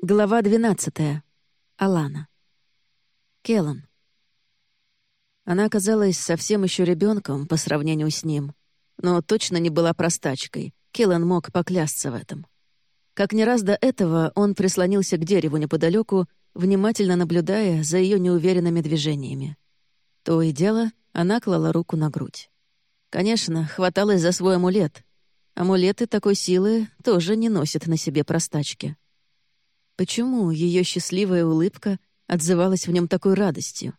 Глава 12. Алана. Келан. Она оказалась совсем еще ребенком по сравнению с ним, но точно не была простачкой. Келан мог поклясться в этом. Как не раз до этого он прислонился к дереву неподалеку, внимательно наблюдая за ее неуверенными движениями. То и дело, она клала руку на грудь. Конечно, хваталась за свой амулет. Амулеты такой силы тоже не носят на себе простачки. Почему ее счастливая улыбка отзывалась в нем такой радостью?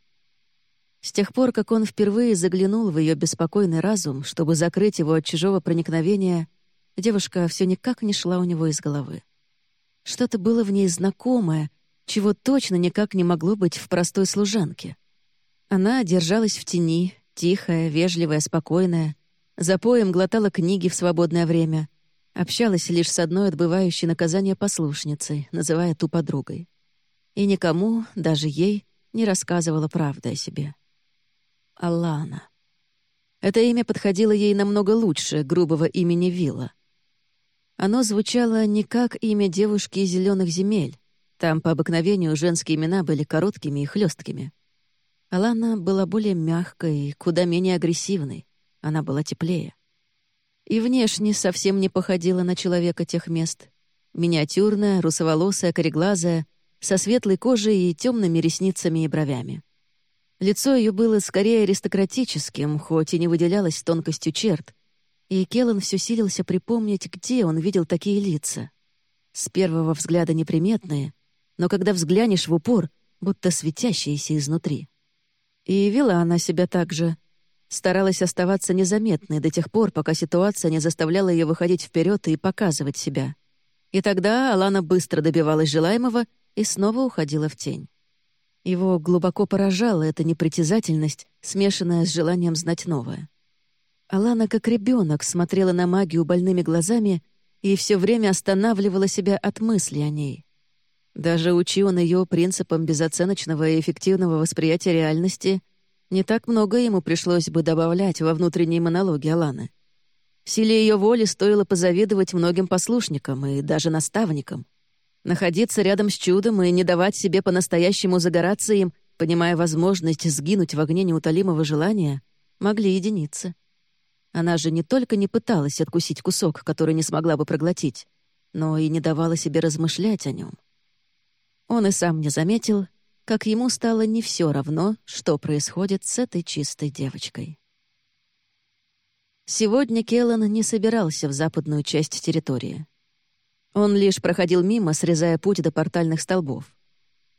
С тех пор, как он впервые заглянул в ее беспокойный разум, чтобы закрыть его от чужого проникновения, девушка все никак не шла у него из головы. Что-то было в ней знакомое, чего точно никак не могло быть в простой служанке. Она держалась в тени, тихая, вежливая, спокойная, за поем глотала книги в свободное время — Общалась лишь с одной отбывающей наказание послушницей, называя ту подругой. И никому, даже ей, не рассказывала правды о себе. Алана. Это имя подходило ей намного лучше грубого имени Вилла. Оно звучало не как имя девушки из зеленых земель. Там по обыкновению женские имена были короткими и хлесткими. Алана была более мягкой и куда менее агрессивной. Она была теплее и внешне совсем не походила на человека тех мест. Миниатюрная, русоволосая, кореглазая, со светлой кожей и темными ресницами и бровями. Лицо ее было скорее аристократическим, хоть и не выделялось тонкостью черт, и Келлан все силился припомнить, где он видел такие лица. С первого взгляда неприметные, но когда взглянешь в упор, будто светящиеся изнутри. И вела она себя так же — Старалась оставаться незаметной до тех пор, пока ситуация не заставляла ее выходить вперед и показывать себя. И тогда Алана быстро добивалась желаемого и снова уходила в тень. Его глубоко поражала эта непритязательность, смешанная с желанием знать новое. Алана, как ребенок, смотрела на магию больными глазами и все время останавливала себя от мысли о ней. Даже учи он ее принципам безоценочного и эффективного восприятия реальности, не так много ему пришлось бы добавлять во внутренние монологи Аланы. В силе ее воли стоило позавидовать многим послушникам и даже наставникам. Находиться рядом с чудом и не давать себе по-настоящему загораться им, понимая возможность сгинуть в огне неутолимого желания, могли единицы. Она же не только не пыталась откусить кусок, который не смогла бы проглотить, но и не давала себе размышлять о нем. Он и сам не заметил, как ему стало не все равно, что происходит с этой чистой девочкой. Сегодня Келлан не собирался в западную часть территории. Он лишь проходил мимо, срезая путь до портальных столбов.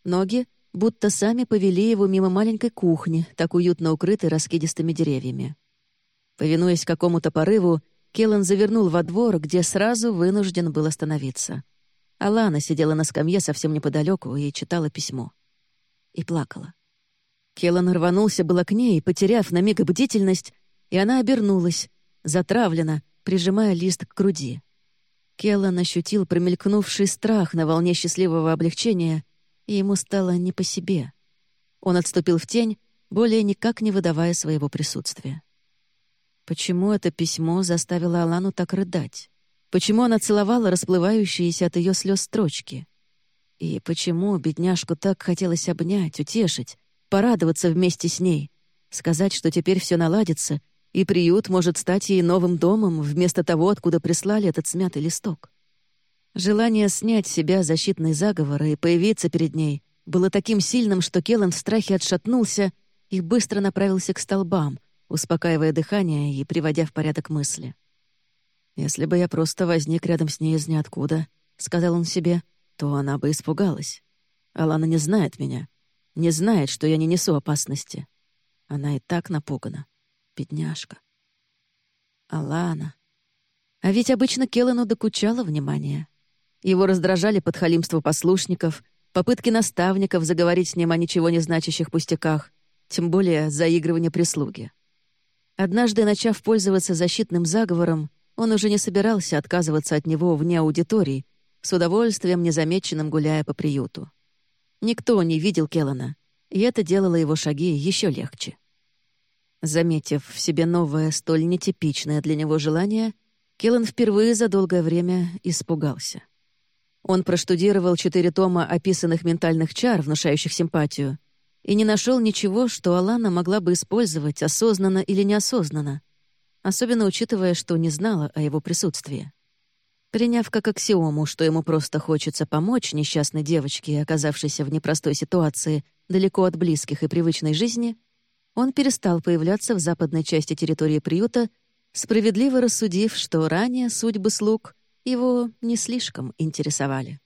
Ноги будто сами повели его мимо маленькой кухни, так уютно укрытой раскидистыми деревьями. Повинуясь какому-то порыву, Келлан завернул во двор, где сразу вынужден был остановиться. Алана сидела на скамье совсем неподалеку и читала письмо и плакала. Келлан рванулся было к ней, потеряв на миг бдительность, и она обернулась, затравлена, прижимая лист к груди. Келлан ощутил промелькнувший страх на волне счастливого облегчения, и ему стало не по себе. Он отступил в тень, более никак не выдавая своего присутствия. Почему это письмо заставило Алану так рыдать? Почему она целовала расплывающиеся от ее слез строчки? И почему бедняжку так хотелось обнять, утешить, порадоваться вместе с ней, сказать, что теперь все наладится, и приют может стать ей новым домом вместо того, откуда прислали этот смятый листок. Желание снять с себя защитный заговор и появиться перед ней было таким сильным, что Келлан в страхе отшатнулся и быстро направился к столбам, успокаивая дыхание и приводя в порядок мысли. «Если бы я просто возник рядом с ней из ниоткуда», — сказал он себе, то она бы испугалась. Алана не знает меня, не знает, что я не несу опасности. Она и так напугана. Бедняжка. Алана. А ведь обычно Келлену докучало внимание. Его раздражали подхалимство послушников, попытки наставников заговорить с ним о ничего не значащих пустяках, тем более заигрывание прислуги. Однажды, начав пользоваться защитным заговором, он уже не собирался отказываться от него вне аудитории, с удовольствием незамеченным гуляя по приюту. Никто не видел Келлана, и это делало его шаги еще легче. Заметив в себе новое, столь нетипичное для него желание, Келлан впервые за долгое время испугался. Он проштудировал четыре тома описанных ментальных чар, внушающих симпатию, и не нашел ничего, что Алана могла бы использовать осознанно или неосознанно, особенно учитывая, что не знала о его присутствии. Приняв как аксиому, что ему просто хочется помочь несчастной девочке, оказавшейся в непростой ситуации далеко от близких и привычной жизни, он перестал появляться в западной части территории приюта, справедливо рассудив, что ранее судьбы слуг его не слишком интересовали.